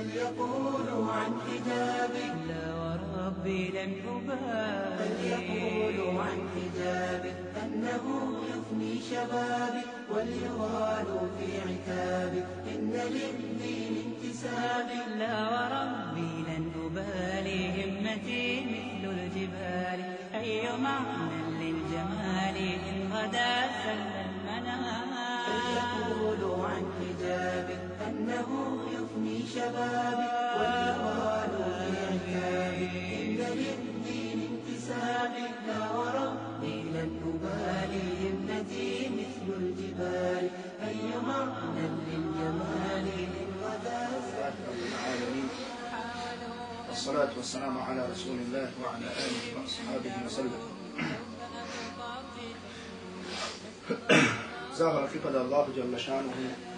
بل يقولوا عن حجابك لا وربي لن أبالي بل يقولوا عن حجابك أنه يفني شبابك وليغالوا في عتابك إن للدين انتسابك لا وربي لن أبالي. همتي مثل الجبال. أي معنى للجمال؟ إن غدا سل المنام يقولوا عن حجابك أنه يفني شبابك واليغال في عتابك إن للدين انتسابك لا وربي لن أبالي همتي مثل الجبال أي معنى للجمال إن غدا لله رب العالمين والصلاة والسلام على رسول الله وعلى آله وأصحابه وسلم. Zahvala pripada Allahu Jalla šanuhu,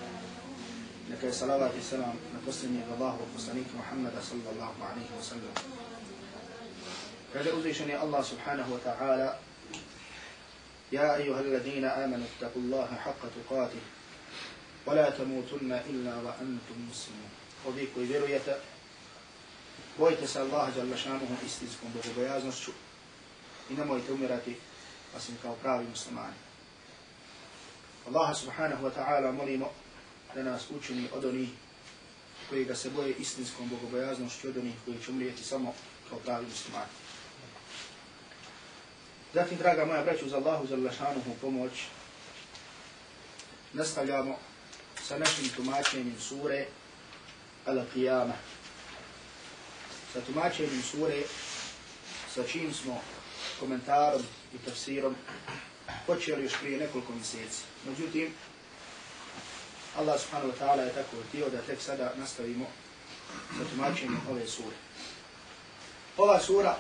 neka je salavat i salam na posljednjeg Allahu poslanika Muhammada sallallahu alaihi wa sallam. Kaže uzvišen je Allah subhanahu wa ta'ala يا أيها الذين آمنوا اتقوا الله حق تقاته ولا تموتن إلا وأنتم مسلمون Ovi koji vjerujete, bojite se Allaha Jalla šanuhu istinskom bogobojaznošću i nemojte umirati osim kao pravi muslimani. Allah subhanahu wa ta'ala molimo da nas učini od onih koji ga se boje istinskom bogobojaznošću od onih koji će umrijeti samo kao pravi muslimani. Zatim, draga moja braću, za Allahu za lašanuhu pomoć, nastavljamo sa našim tumačenjem sure Al-Qiyama. Sa tumačenjem sure sa čim smo komentarom i tafsirom počeli još prije nekoliko mjeseci. Međutim, Allah subhanahu wa ta'ala je tako htio da tek sada nastavimo sa tumačenjem ove sure. Ova sura,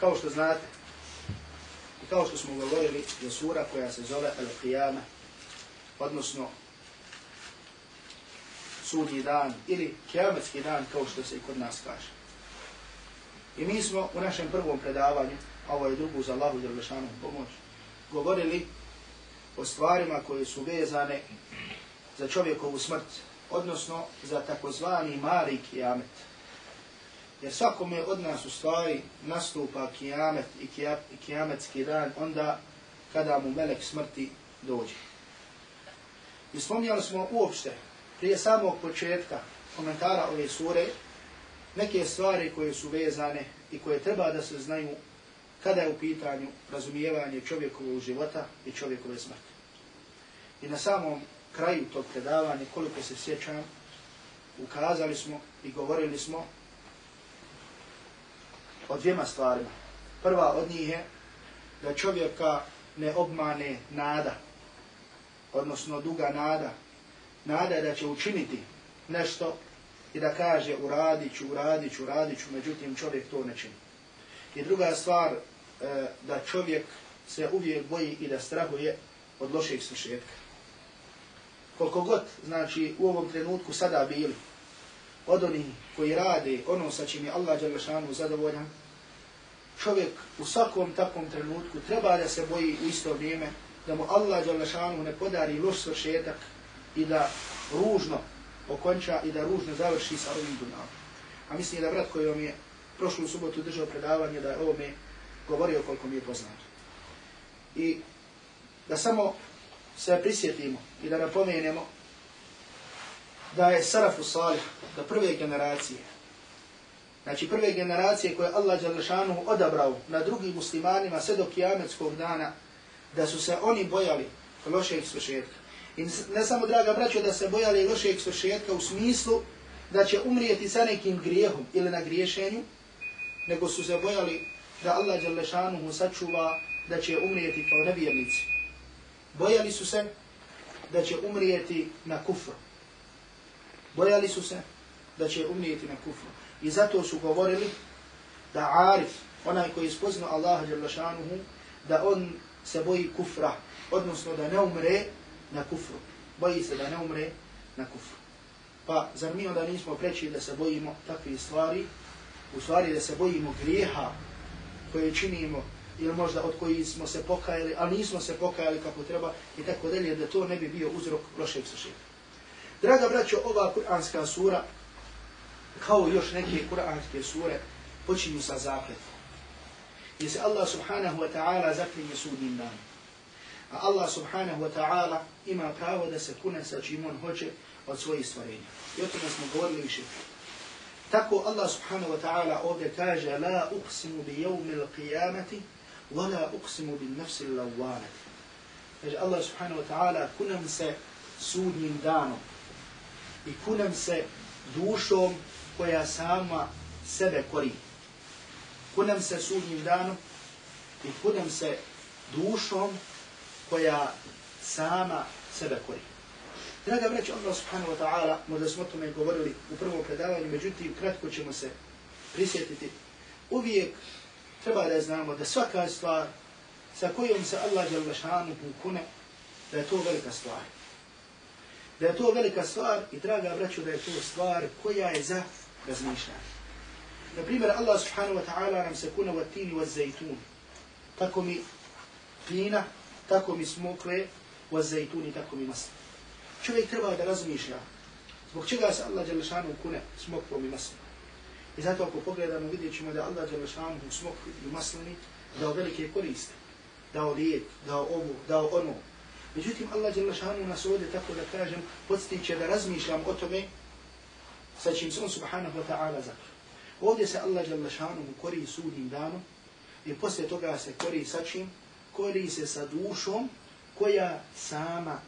kao što znate, i kao što smo govorili, je sura koja se zove Al-Qiyama, odnosno sudnji dan ili kiametski dan, kao što se i kod nas kaže. I mi smo u našem prvom predavanju, a ovo je drugu za Allahu Đerlešanu pomoć, govorili o stvarima koje su vezane za čovjekovu smrt, odnosno za takozvani mali kijamet. Jer svakome od nas u stvari nastupa kijamet i, kijametski dan onda kada mu melek smrti dođe. I spomnjali smo uopšte, prije samog početka komentara ove sure, neke stvari koje su vezane i koje treba da se znaju kada je u pitanju razumijevanje čovjekovog života i čovjekove smrti. I na samom kraju tog predavanja, koliko se sjećam, ukazali smo i govorili smo o dvijema stvarima. Prva od njih je da čovjeka ne obmane nada, odnosno duga nada, nada da će učiniti nešto i da kaže uradit ću, uradit ću, uradit ću, međutim čovjek to ne čini. I druga stvar, e, da čovjek se uvijek boji i da strahuje od lošeg slušetka. Koliko god, znači, u ovom trenutku sada bili od onih koji rade ono sa čim je Allah Đalešanu zadovoljan, čovjek u svakom takvom trenutku treba da se boji u isto vrijeme da mu Allah Đalešanu ne podari loš svršetak i da ružno okonča i da ružno završi sa ovim dunjavom. A mislim da brat koji vam je prošlu subotu držao predavanje da je ovome govorio koliko mi je poznato. I da samo se prisjetimo i da napomenemo da je Sarafu Salih, da prve generacije, znači prve generacije koje Allah Đalešanu odabrao na drugim muslimanima sve do kijametskog dana, da su se oni bojali lošeg svršetka. I ne samo, draga braćo, da se bojali lošeg svršetka u smislu da će umrijeti sa nekim grijehom ili na griješenju, nego su se bojali da Allah Đalešanu mu sačuva da će umrijeti kao nevjernici. Bojali su se da će umrijeti na kufru. Bojali su se da će umrijeti na kufru. I zato su govorili da Arif, onaj koji je spoznao Allaha Đerlašanuhu, da on se boji kufra, odnosno da ne umre na kufru. Boji se da ne umre na kufru. Pa zar mi onda nismo preći da se bojimo takve stvari, u stvari da se bojimo grijeha koje činimo ili možda od koji smo se pokajali, ali nismo se pokajali kako treba i tako dalje, da to ne bi bio uzrok lošeg sušenja. Draga braćo, ova kuranska sura kao još neke kuranske sure, počinju sa zakletom. Gdje se Allah subhanahu wa ta'ala zaklinje sudnim danom. A Allah subhanahu wa ta'ala ima pravo da se kune sa čim on hoće od svojih stvorenja. I o tome smo govorili više. Tako Allah subhanahu wa ta'ala ovdje kaže La uqsimu bi jevmi l'qiyamati وَلَا أُقْسِمُ بِالنَّفْسِ اللَّوَّانَةِ. Kaže Allah subhanahu wa ta'ala kunam se sudnjim danom i kunam se dušom koja sama sebe kori. Kunem se sudnjim danom i kunam se dušom koja sama sebe kori. Draga vreći, Allah subhanahu wa ta'ala, možda smo o tome govorili u prvom predavanju, međutim, kratko ćemo se prisjetiti. Uvijek treba da znamo da svaka stvar sa kojom se Allah jel šanu kune, da je to velika stvar. Da je to velika stvar i draga vreću da je to stvar koja je za razmišljanje. Na primjer, Allah subhanahu wa ta'ala nam se kune wa tini wa zajtun. Tako mi plina, tako mi smokle, wa zajtuni, tako mi masne čovjek treba da razmišlja zbog čega se Allah Đelešanu kune smokvom i maslom. I zato ako pogledamo vidjet ćemo da Allah Đelešanu smok i maslini dao velike koriste. Dao lijek, dao ovu, dao ono. Međutim, Allah Đelešanu nas ovdje, tako da kažem, podstiče da razmišljam o tome sa čim se on subhanahu wa ta'ala zakr. Ovdje se Allah Đelešanu kori sudnim danom i poslije toga se kori sa čim? Kori se sa dušom koja sama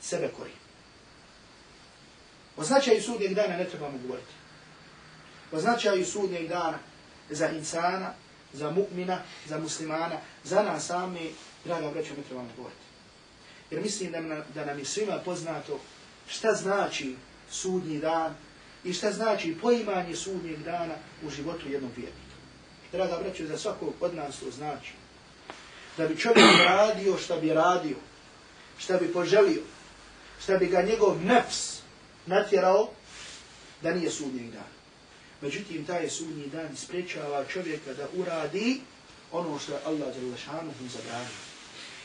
sebe kori. O značaju sudnjeg dana ne trebamo govoriti. O značaju sudnjeg dana za insana, za mu'mina, za muslimana, za nas sami, draga braća, ne trebamo govoriti. Jer mislim da, nam, da nam je svima poznato šta znači sudnji dan i šta znači poimanje sudnjeg dana u životu jednog vjernika. Draga braća, za svakog od nas to znači. Da bi čovjek radio šta bi radio, šta bi poželio, šta bi ga njegov nefs natjerao da nije sudnji dan. Međutim, taj sudnji dan sprečava čovjeka da uradi ono što je Allah Đalešanuhu zabranio.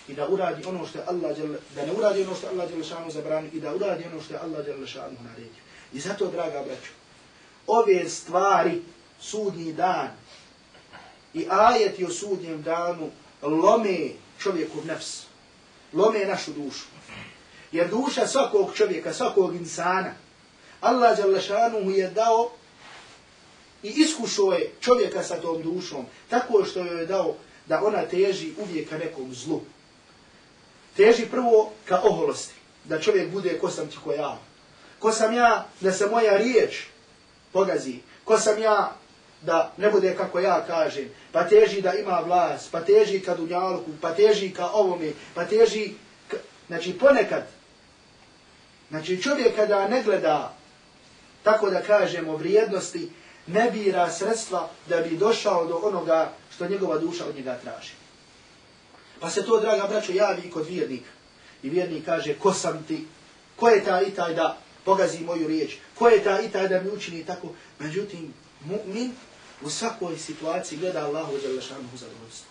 I da uradi ono što je Allah Đalešanuhu, da ne uradi ono što je Allah Đalešanuhu zabranio i da uradi ono što je Allah Đalešanuhu naredio. I zato, draga braćo, ove stvari, sudnji dan i ajeti o sudnjem danu lome čovjekov nefs, lome našu dušu. Jer duša svakog čovjeka, svakog insana, Allah Đalešanu mu je dao i iskušao je čovjeka sa tom dušom, tako što joj je dao da ona teži uvijek ka nekom zlu. Teži prvo ka oholosti, da čovjek bude ko sam ti ko ja. Ko sam ja da se moja riječ pogazi, ko sam ja da ne bude kako ja kažem, pa teži da ima vlas, pa teži ka dunjalku, pa teži ka ovome, pa teži, ka... znači ponekad Znači čovjek kada ne gleda, tako da kažemo, vrijednosti, ne bira sredstva da bi došao do onoga što njegova duša od njega traži. Pa se to, draga braćo, javi kod vjernika. I vjernik kaže, ko sam ti? Ko je ta i taj da pogazi moju riječ? Ko je ta i taj da mi učini tako? Međutim, mu'min u svakoj situaciji gleda Allahu za lašanu zadovoljstvo.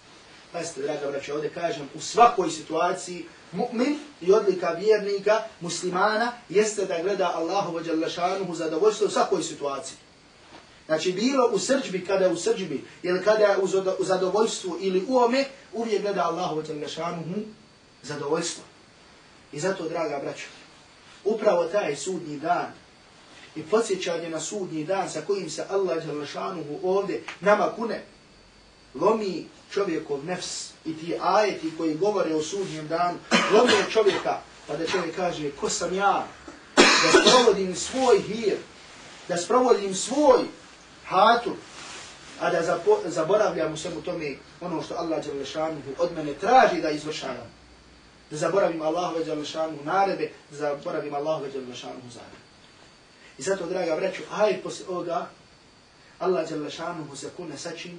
Pazite, draga braćo, ovdje kažem, u svakoj situaciji mu'min i odlika vjernika, muslimana, jeste da gleda Allahu za jalla šanuhu zadovoljstvo u svakoj situaciji. Znači, bilo u srđbi, kada u srđbi, ili kada je u zadovoljstvu, ili u ome, uvijek gleda Allahu wa zadovoljstvo. I zato, draga braćo, upravo taj sudnji dan i podsjećanje na sudnji dan sa kojim se Allah jalla ovdje nama kune, lomi čovjekov nefs i ti ajeti koji govore o sudnjem danu, lomi čovjeka, pa da čovjek kaže, ko sam ja, da sprovodim svoj hir, da sprovodim svoj hatu, a da zaboravljam u svemu tome ono što Allah Đalešanuhu od mene traži da izvršavam. Da zaboravim Allahove Đalešanuhu narebe, da zaboravim Allahove Đalešanuhu zarebe. I zato, draga vreću, aj posle ovoga, Allah Đalešanuhu se kune sačin,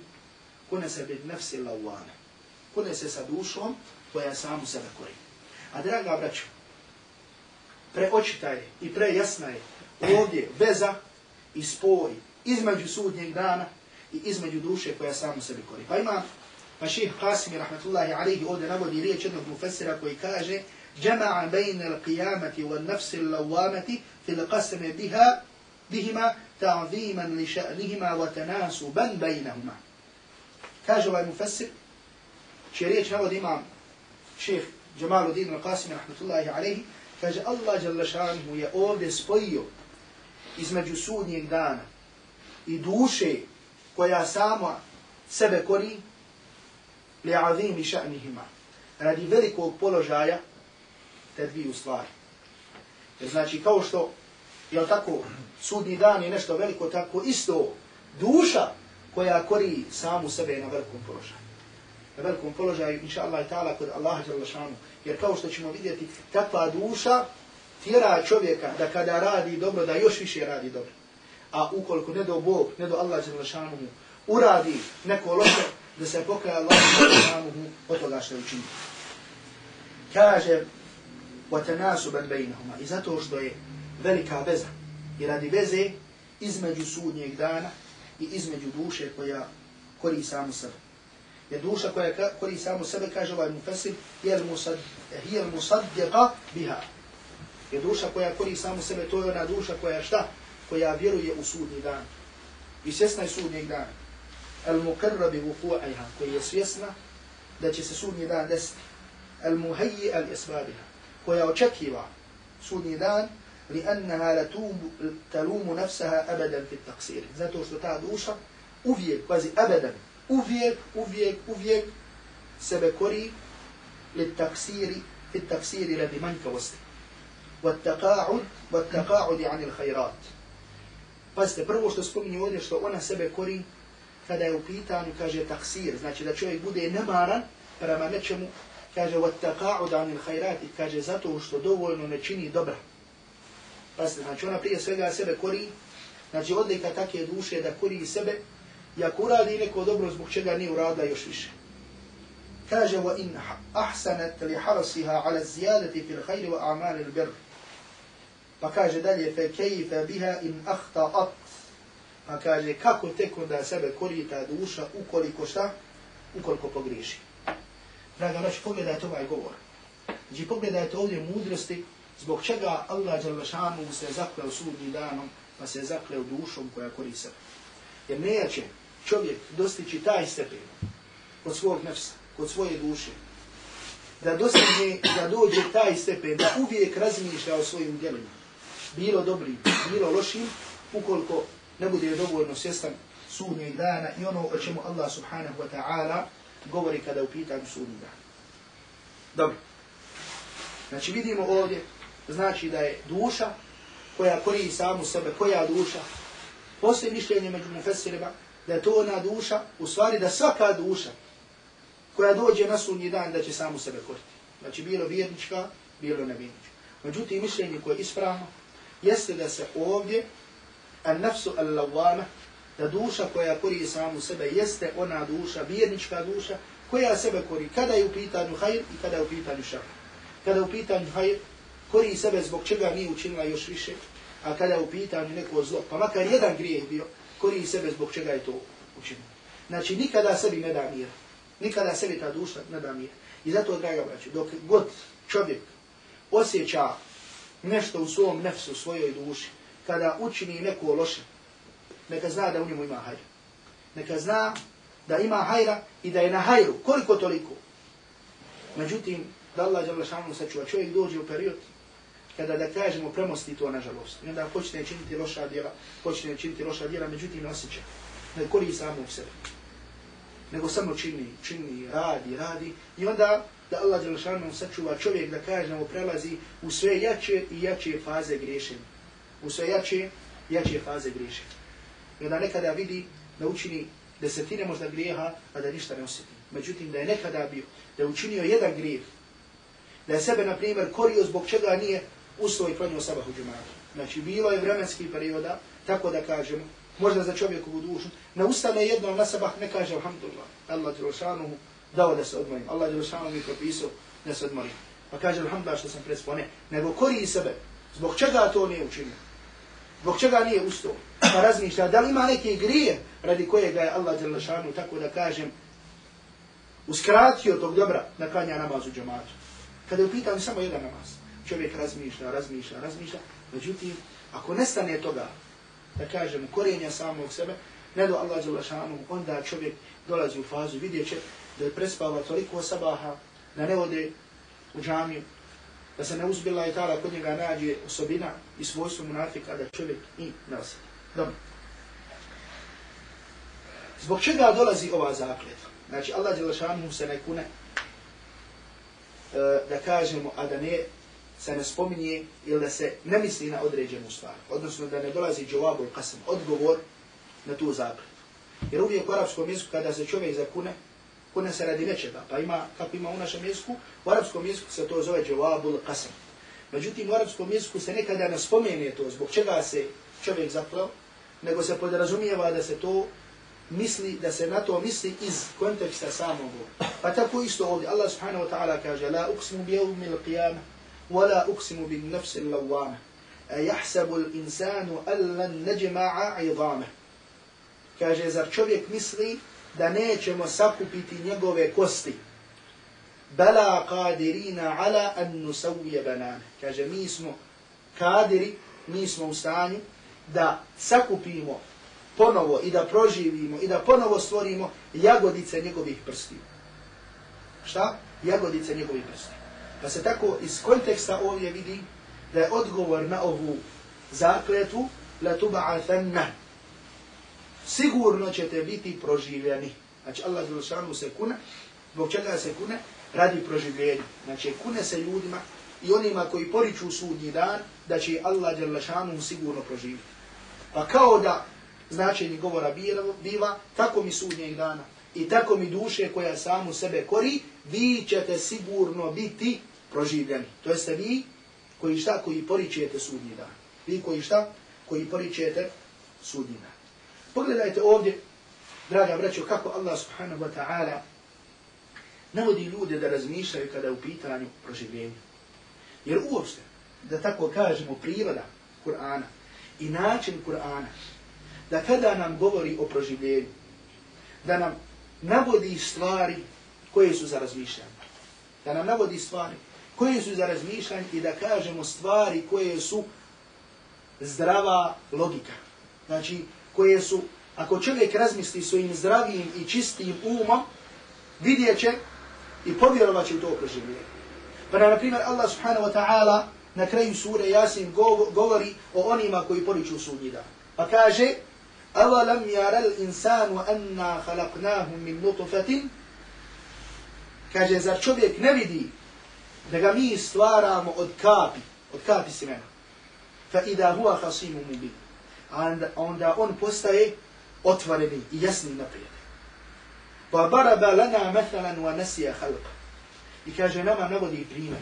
kune se bit nefsi lawane. Kune se sa dušom koja samu sebe kori. A draga braćo, preočita je i prejasna je ovdje veza i spoj između sudnjeg dana i između duše koja samu sebe kori. Pa ima pa ših Qasimi rahmatullahi alihi ovdje navodi riječ jednog mufessira koji kaže جمع بين القيامة والنفس اللوامة في القسم بها بهما ša'nihima wa tanasuban bejnahuma. Kaže ovaj mufassir, čije riječ navodi imam šeheh Jamaluddin al-Qasim, rahmatullahi alaihi, kaže Allah Đalešanhu je ovdje spojio između sudnjeg dana i duše koja sama sebe kori li azimi ša'nihima radi velikog položaja te dviju stvari. Jer znači kao što je tako sudni dan je nešto veliko, tako isto duša koja kori samu sebe na velikom položaju. Na velikom položaju, inša Allah i ta'ala, kod Allaha šanu. Jer kao što ćemo vidjeti, takva duša tjera čovjeka da kada radi dobro, da još više radi dobro A ukoliko ne do Bog, ne do Allah šanu, uradi neko loše, da se pokaja Allah šanu od toga što je učinio. Kaže, وَتَنَاسُبًا بَيْنَهُمَا I zato što je velika veza i radi veze između sudnjeg dana i između duše koja kori samu sebe. Jer duša koja kori samu sebe, kaže ovaj mufesir, je li musaddiqa biha. Je duša koja kori samu sebe, to je ona duša koja šta? Koja vjeruje u sudnji dan. I svjesna je sudnjeg dana. El mukarrabi vuku'ajha, koji je svjesna da će se sudnji dan desiti. El muhayyi al isbabiha, koja očekiva sudnji dan, لأنها لتوم تلوم نفسها أبدا في التقصير zato što ta duša uvijek, pazi, abedan, uvijek, uvijek, uvijek sebe kori للتقصير في التقصير الذي manjkavosti والتقاعد والتقاعد عن الخيرات Pazite, prvo što spominje ovdje što ona sebe kori kada je u pitanju, kaže taksir, znači da čovjek bude nemaran prema nečemu, kaže وَتَّقَاعُدَ عَنِ الْخَيْرَاتِ kaže zato što dovoljno ne čini dobra. Pazite, znači ona prije svega sebe kori, znači odlika takve duše da kori sebe, i ako uradi neko dobro zbog čega nije uradila još više. Kaže, wa in ahsanat li harasiha ala zijadati fil khayri Pa kaže dalje, fe kejfe biha in ahta'at. Pa kaže, kako tek onda sebe kori ta duša ukoliko šta? Ukoliko pogriši. Draga, znači pogledajte ovaj govor. Znači pogledajte ovdje mudrosti zbog čega Allah Đalešanu se zakleo sudnji danom, pa se zakleo dušom koja kori sebe. Jer neće čovjek dostići taj stepen kod svog nefsa, kod svoje duše, da dostigne, da dođe taj stepen, da uvijek razmišlja o svojim djelima, bilo dobrim, bilo lošim, ukoliko ne bude dovoljno svjestan sudnjeg dana i ono o čemu Allah subhanahu wa ta'ala govori kada u pitanju sudnjeg dana. Dobro. Znači vidimo ovdje znači da je duša koja kori samu sebe, koja duša, postoje mišljenje među mufesirima, da je to ona duša, u stvari da svaka duša koja dođe na sunji dan da će samu sebe koriti. Znači bilo vjernička, bilo nevjernička. Međutim, mišljenje koje je ispravno, jeste da se ovdje, an nafsu allawama, da duša koja kori samu sebe, jeste ona duša, vjernička duša, koja sebe kori kada je u pitanju hajr i kada je u pitanju šar. Kada je u pitanju hajr, kori sebe zbog čega nije učinila još više, a kada je u pitanju neko zlo, pa makar jedan grijeh bio, kori sebe zbog čega je to učinila. Znači, nikada sebi ne da mira. Nikada sebi ta duša ne da mira. I zato, draga braću, dok god čovjek osjeća nešto u svom nefsu, u svojoj duši, kada učini neko loše, neka zna da u njemu ima hajra. Neka zna da ima hajra i da je na hajru, koliko toliko. Međutim, da Allah je šanu sačuva, čovjek dođe u period kada da kažemo premosti to nažalost. I onda počne činiti loša djela, počne činiti loša djela, međutim ne osjeća. Ne kori samo u sebi. Nego samo čini, čini, radi, radi. I onda da Allah Đelšanom sačuva čovjek da kažemo prelazi u sve jače i jače faze griješenja. U sve jače i jače faze griješenja. I onda nekada vidi da učini desetine možda grijeha, a da ništa ne osjeti. Međutim, da je nekada bio, da je učinio jedan grijeh, da je sebe, na primjer, korio zbog čega nije ustao i klanio sabah u džematu. Znači, bilo je vremenski perioda, tako da kažemo, možda za čovjekovu dušu, ne ustane jedno na sabah, ne kaže alhamdulillah, Allah Đelšanu dao da se odmorim, Allah Đelšanu mi propisao da se odmorim. Pa kaže alhamdulillah što sam prespo, ne, nego kori sebe, zbog čega to nije učinio, zbog čega nije ustao, pa razmišlja, da li ima neke grije radi kojega je Allah Đelšanu, tako da kažem, uskratio tog dobra da klanja namaz u džamatu. Kada je upitan samo jedan namaz, čovjek razmišlja, razmišlja, razmišlja, međutim, ako nestane toga, da kažem, korenja samog sebe, ne do Allah Đelešanu, onda čovjek dolazi u fazu, vidjet će da je prespala toliko sabaha, da ne ode u džamiju, da se ne uzbila i tala kod njega nađe osobina i svojstvo munafika da čovjek i ne. Dobro. Zbog čega dolazi ova zakletva? Znači, Allah Đelešanu se ne kune, e, da kažemo, a da ne se ne spominje ili da se ne misli na određenu stvar. Odnosno da ne dolazi džavabul qasam, odgovor na tu zakletvu. Jer uvijek u arapskom jeziku kada se čovjek zakune, kune se radi nečega. Pa ima, kako ima u našem jeziku, u arapskom jeziku se to zove džavabul qasam. Međutim, u arapskom jeziku se nekada ne spomene to zbog čega se čovjek zaklao, nego se podrazumijeva da se to misli, da se na to misli iz konteksta samog. Pa tako isto ovdje, Allah subhanahu wa ta'ala kaže, La uksimu bi jevmi l'qiyama, wa la uksimu bi nafsi l'awama, A e, jahsabu l'insanu allan neđema'a idama. Kaže, zar čovjek misli da nećemo sakupiti njegove kosti? Bela qadirina ala an nusawje banane. Kaže, mi smo kadiri, mi smo u stanju da sakupimo ponovo i da proživimo i da ponovo stvorimo jagodice njegovih prstiju. Šta? Jagodice njegovih prstiju. Pa se tako iz konteksta ovdje vidi da je odgovor na ovu zakletu la tuba'athanna. Sigurno ćete biti proživljeni. Znači Allah Zulušanu se kune, zbog čega se kune? Radi proživljenja. Znači kune se ljudima i onima koji poriču sudnji dan, da će Allah Zulušanu sigurno proživjeti. Pa kao da značenje govora biva, tako mi sudnjeg dana i tako mi duše koja samu sebe kori, vi ćete sigurno biti proživljeni. To jeste vi koji šta, koji poričujete sudnji dan. Vi koji šta, koji poričujete sudnji dan. Pogledajte ovdje, draga braćo, kako Allah subhanahu wa ta'ala navodi ljude da razmišljaju kada je u pitanju proživljenja. Jer uopšte, da tako kažemo, priroda Kur'ana i način Kur'ana da kada nam govori o proživljenju, da nam navodi stvari koje su za razmišljanje. Da nam navodi stvari koje su za razmišljanje i da kažemo stvari koje su zdrava logika. Znači, koje su, ako čovjek razmisli svojim zdravim i čistim umom, vidjet će i povjerovat će u to proživljenje. Pa na primjer, Allah subhanahu wa ta'ala na kraju sure Yasin govori o onima koji poriču sudnji dan. Pa kaže, أولم يرى الإنسان أنا خلقناه من نطفة kaže, zar čovjek ne vidi da ga mi stvaramo od kapi, od kapi semena. Fa ida huwa khasimu a Onda, on postaje otvoreni i jasni naprijed. Pa baraba lana methalan wa nasija khalqa. I kaže, nama navodi primjer.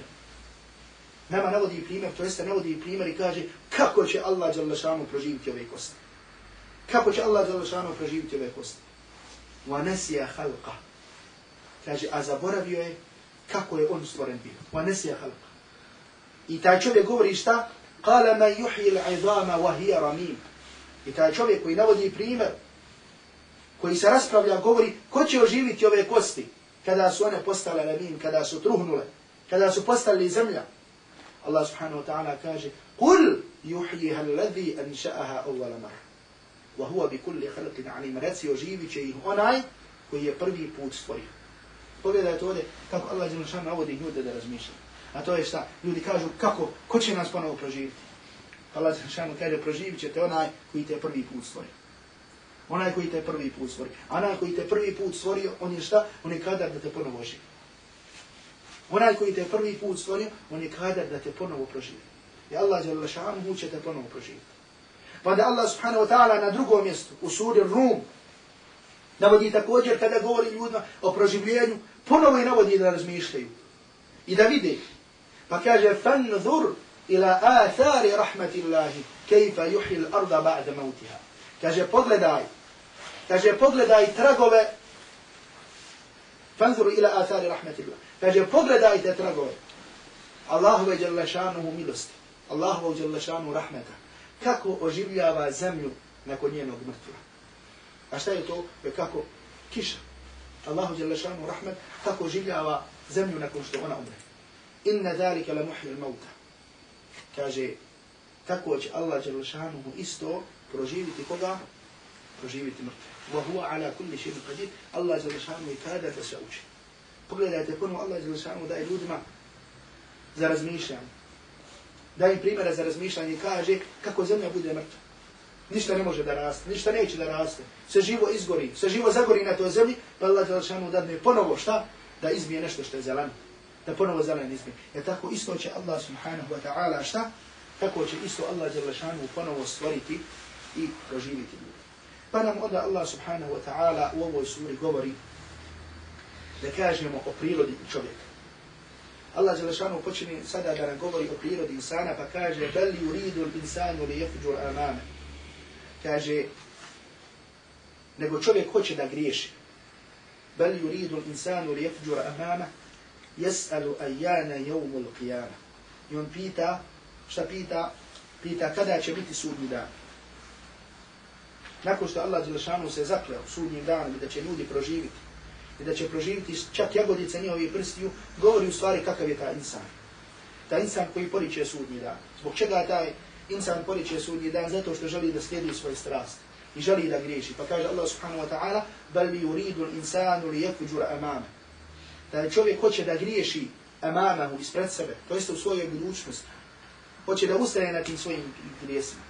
Nama navodi primjer, to jeste navodi primjer i kaže, kako će Allah Đalešanu proživiti ove kosti. Kako će Allah Đalešanu proživiti ove kosti? Wa nasija halqa. Kaže, a zaboravio je kako je on stvoren bio. Wa nasija halqa. I taj čovjek govori šta? Kala ma yuhji l'idama wa hiya ramim. I taj čovjek koji navodi primjer, koji se raspravlja, govori, ko će oživiti ove kosti kada su one postale ramim, kada su truhnule, kada su postali zemlja. Allah subhanahu wa ta'ala kaže, Kul yuhjiha alladhi anša'aha awwala marra. wa huwa bi kulli khalqin alim reci oživit će ih onaj koji je prvi put stvorio. Pogledajte ovdje kako Allah Đelešan navodi ljude da razmišljaju. A to je šta? Ljudi kažu kako, ko će nas ponovo proživiti? Allah Žešanu kaže proživit ćete onaj koji te prvi put stvorio. Onaj koji te prvi put stvorio. A onaj koji te prvi put stvorio, on je šta? On je kadar da te ponovo oživi. Onaj koji te prvi put stvorio, on je kadar da te ponovo proživi. I Allah Žešanu će te ponovo proživiti. Pa da Allah subhanahu wa ta'ala na drugom mjestu, u suri Rum, navodi također kada govori ljudima o proživljenju, ponovo i navodi da razmišljaju. I da vide. Pa kaže, fanzur ila athari rahmatillahi, kejfa juhil arda ba'da mautiha. Kaže, pogledaj. Kaže, pogledaj tragove. Fanzur ila athari rahmatillahi. Kaže, pogledajte tragove. Allahu ve jalla milosti. Allahu ve rahmeta kako oživljava zemlju nakon njenog mrtva. A šta je to? Je kako kiša. Allahu djelašanuhu rahmet, kako oživljava zemlju nakon što ona umre. Inna dhalika la muhil mauta. Kaže, tako će Allah Đelešanu isto proživiti koga? Proživiti mrtve. Wa huwa ala kulli shay'in qadir. Allah dželle šanu i kada da se uči. Pogledajte ponovo Allah dželle šanu daje ljudima za razmišljanje. Daje im primjera za razmišljanje i kaže kako zemlja bude mrtva. Ništa ne može da raste, ništa neće da raste. Sve živo izgori, sve živo zagori na toj zemlji, pa Allah dželle šanu dadne ponovo šta? Da izmije nešto što je zeleno. Da ponovo zeleno izmije. Jer tako isto će Allah subhanahu wa ta'ala šta? Tako će isto Allah dželle ponovo stvoriti i proživiti ljudi. Pa nam onda Allah subhanahu wa ta'ala u ovoj suri govori da kažemo o prirodi čovjeka. Allah Đelešanu počini sada da nam govori o prirodi insana pa kaže bel yuridu insanu li yafjur amame. Kaže nego čovjek hoće da griješi. Bel yuridu insanu li yafjur amame yes'alu ajana yawmul qiyamah. I on pita, šta pita? Pita kada će biti sudnji dan nakon što Allah Đelšanu se zakleo sudnjim danom i da će ljudi proživiti i da će proživiti čak jagodice njihovi prstiju, govori u stvari kakav je ta insan. Ta insan koji poriče sudnji dan. Zbog čega taj insan poriče sudnji dan? Zato što želi da slijedi svoje strasti i želi da griješi. Pa kaže Allah subhanahu wa ta'ala bal li yuridu insanu li yakuđura amame. Taj čovjek hoće da griješi amamahu ispred sebe, to jeste u svojoj budućnosti. Hoće da ustane na tim svojim grijesima.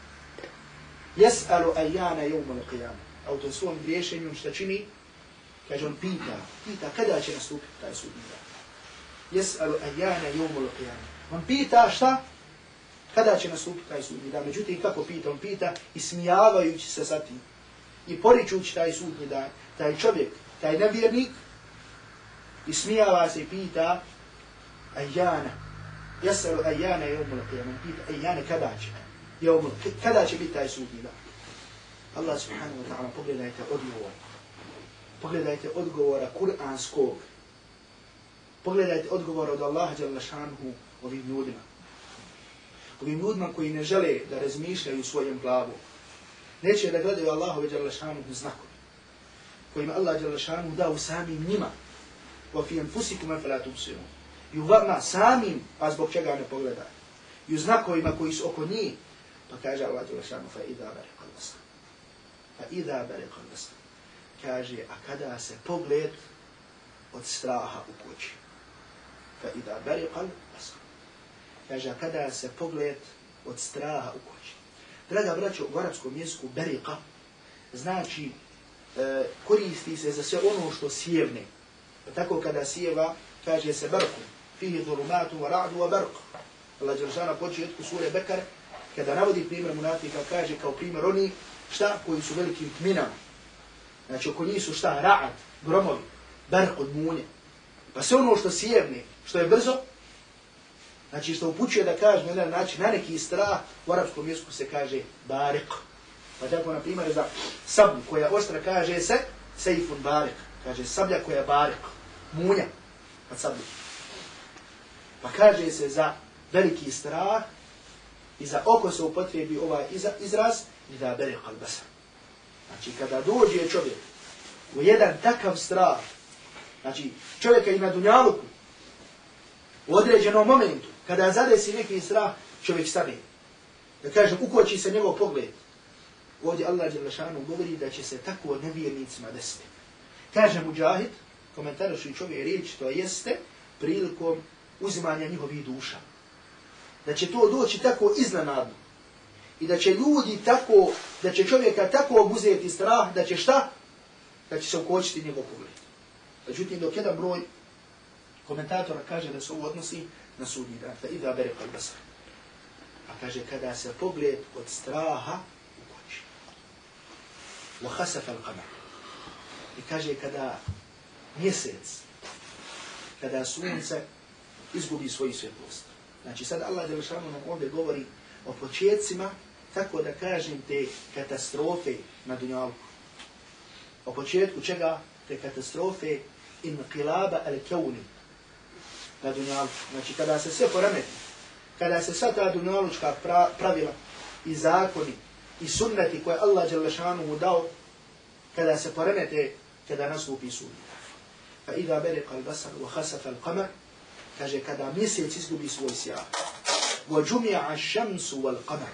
Jes'alu ajana jevma l'qiyama. A u tom svom griješenju šta čini? Kaže on pita, pita kada će nastupiti taj sudni dan. Jes'alu ajana jevma l'qiyama. On pita šta? Kada će nastupiti taj sudni dan. Međutim, kako pita? On pita ismijavajući se sa tim. I poričući taj sudni dan. Taj čovjek, taj nevjernik, ismijava se i pita ajana. Jes'alu ajana je umul qiyamah, Pita ajana kada će jevmu, kada će biti taj sudni dan? Allah subhanahu wa ta'ala, pogledajte odgovor. Pogledajte odgovora kuranskog. Pogledajte odgovor od Allaha jalla šanhu ovim ljudima. Ovim ljudima koji ne žele da razmišljaju u svojem glavu. Neće da gledaju Allahu jalla šanhu znakom. Kojima Allah jalla šanhu dao samim njima. Wa fi anfusikum afala tubsirun. I u vama samim, pa zbog čega ne pogledaju. I u znakovima koji su oko njih, Pa kaže Allah Đelešanu, fa idha bariqa al-basar. Fa idha bariqa. Kaže, a kada se pogled od straha u kući. Fa idha bariqa. Kaže, a kada se pogled od straha u kući. Draga braćo, u arabskom jeziku berika znači e, koristi se za sve ono što sjevne. Pa tako kada sjeva, kaže se barku. Fihi zulumatu wa ra'du wa barku. Allah Đelešanu početku sure Bekar, kada navodi primjer munafika, kaže kao primjer oni šta koji su velikim tminama. Znači oko njih su šta ra'ad, gromovi, barq od munje. Pa sve ono što sjevne, što je brzo, znači što upućuje da kaže na jedan način, na neki strah, u arapskom jeziku se kaže barik. Pa tako na primjer za sabu koja ostra kaže se sejfun barik. Kaže sablja koja bare, munja, pa sablju. Pa kaže se za veliki strah, I za oko se upotrebi ovaj izraz i da bere kalbasa. Znači, kada dođe čovjek u jedan takav strah, znači, čovjeka i na dunjaluku, u određenom momentu, kada zadesi neki strah, čovjek stane. Da kažem, ukoči se njegov pogled. Ovdje Allah Đelešanu govori da će se tako nevjernicima desiti. Kaže Mujahid, komentaruši ove riječi, to jeste prilikom uzimanja njihovih duša da će to doći tako iznenadno. I da će ljudi tako, da će čovjeka tako obuzeti strah, da će šta? Da će se ukočiti njegov pogled. Međutim, dok jedan broj komentatora kaže da se ovo odnosi na sudnji dan, da idha bere kod basar. A kaže, kada se pogled od straha ukoči. Wa khasafa al-qamar. I kaže, kada mjesec, kada sunce izgubi svoju svjetlost. Znači sad Allah Đelešanu nam ovdje govori o početcima, tako da kažem, te katastrofe na Dunjalku. O početku čega? Te katastrofe in qilaba al-kawni na Dunjalku. Znači kada se sve poremeti, kada se sva ta Dunjalučka pra, pravila i zakoni i sunnati koje Allah Đelešanu mu dao, kada se poremete, kada nastupi sudnji. Fa idha beriqa al-basar wa khasafa al-qamar, kaže kada mjesec izgubi svoj sjaj wa jumi'a ash-shamsu wal-qamar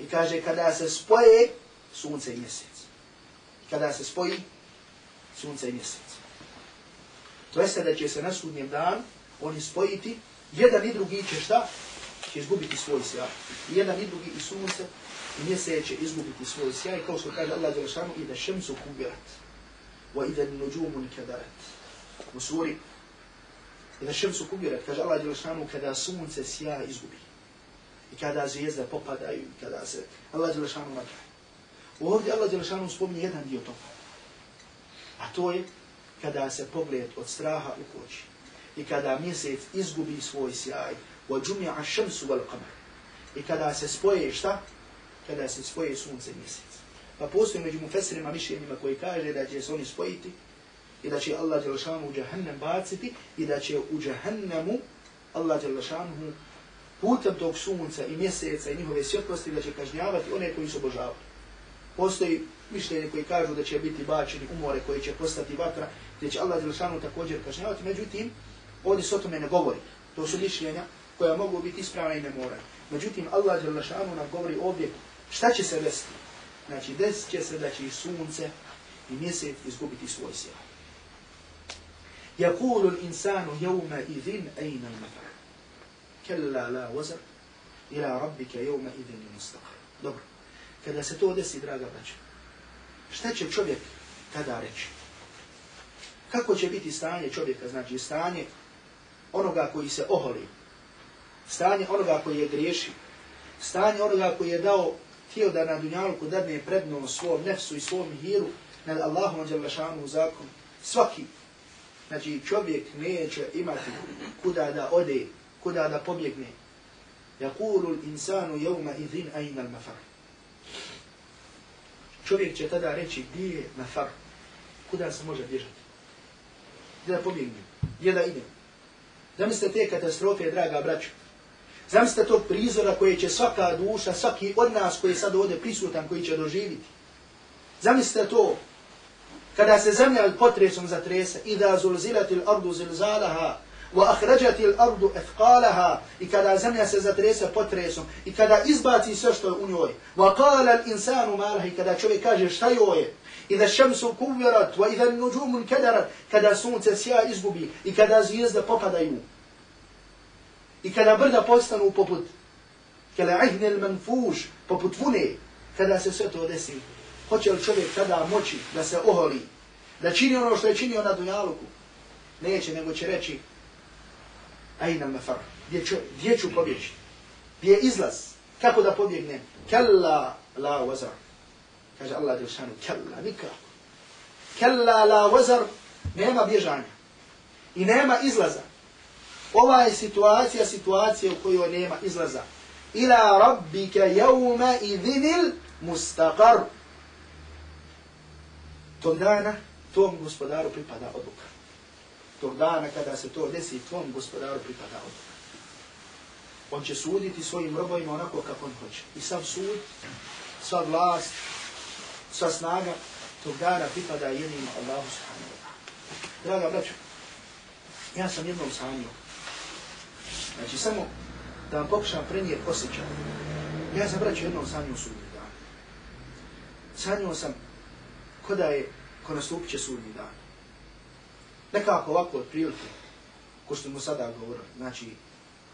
i kaže kada se spoje sunce i mjesec. Kada se spoji sunce i mjesec. To jeste da će se na sudnjem dan oni spojiti, jedan i drugi će šta? Će izgubiti svoj sjaj. I jedan i drugi i sunce i mjesec će izgubiti svoj sjaj, kao što kaže Allah Đelešanu, i da šemsu kubirat, وَإِذَا النُّجُومُ كَدَرَتْ. U suri, i da šemsu kubirat, kaže Allah Đelešanu, kada sunce sjaj izgubi. I kada zvijezde popadaju, i kada se Allah Đelešanu natraje. Ovdje Allah Đelešanu spominje jedan dio toga. A to je kada se pogled od straha ukoči i kada mjesec izgubi svoj sjaj وَجُمِعَ džumja šemsu i kada se spoje šta? Kada se spoje sunce i mjesec. Pa postoji među mufesirima mišljenjima koji kaže da će se oni spojiti i da će Allah Đelešanu u džahannam baciti i da će u džahannamu Allah Đelešanu putem tog sunca i mjeseca i njihove svjetlosti da će kažnjavati one koji su obožavali. Postoji mišljenje koji kažu da će biti bačeni u more koji će postati vatra, gdje će Allah Đelešanu također kažnjavati, međutim, ovdje se o tome ne govori. To su mišljenja koja mogu biti ispravna i ne mora. Međutim, Allah Đelešanu nam govori ovdje šta će se desiti. Znači, desit će se da će i sunce i mjesec izgubiti svoj sjaj. Jakulu l'insanu jevme idhin ejna l'mefa. Kella la wazar ila rabbike jevme idhin i mustaqar. Dobro. Kada se to desi, draga braća, šta će čovjek tada reći? Kako će biti stanje čovjeka? Znači, stanje onoga koji se oholi. Stanje onoga koji je griješi. Stanje onoga koji je dao htio da na dunjalku dadne predno svom nefsu i svom hiru nad Allahom ađalašanu zakon. Svaki, znači čovjek neće imati kuda da ode, kuda da pobjegne. Jakulu insanu jevma idhin ajna al-mafar. Čovjek će tada reći gdje je mafar, kuda se može bježati. Gdje da pobjegne, gdje da ide. Zamislite te katastrofe, draga braćo. Zamislite tog prizora koje će svaka duša, svaki od nas koji je sad ovdje prisutan, koji će doživiti. Zamislite to, kada se zemlja potresom zatrese, i da zulzilatil ardu zilzalaha, wa akhrajatil ardu athqalaha i kada zemlja se zatrese potresom i kada izbaci sve što je u njoj wa qala al insanu lahi kada čovjek kaže šta joj je i šemsu kuvirat wa idha nujumu kadarat kada sunce sja izgubi i kada zvijezde popadaju i kada brda postanu poput kada ihne manfuš, manfush poput vune kada se sve to desi hoće li čovjek tada moći da se oholi da čini ono što je činio na dunjaluku neće nego će reći Ajna mefar. Gdje ću, gdje ću pobjeći? Gdje je izlaz? Kako da pobjegne? Kalla la wazar. Kaže Allah Đelšanu, kalla, nikako. Kalla la wazar, nema bježanja. I nema izlaza. Ova je situacija, situacija u kojoj nema izlaza. Ila rabbika jevme idhinil mustaqar. Tog dana, tom gospodaru pripada odluka tog dana kada se to desi, tvom gospodaru pripada odluka. On će suditi svojim robovima onako kako on hoće. I sav sud, sva vlast, sva snaga, tog dana pripada jedinima Allahu subhanahu wa ta'ala. Draga braćo, ja sam jednom sanio. Znači, samo da vam pokušam prenijeti osjećaj. Ja sam braćo jednom sanju sudnji dan. Sanio sam ko da je, ko nastupit će sudnji dan. Nekako ovako od prilike, ko što mu sada govorili, znači,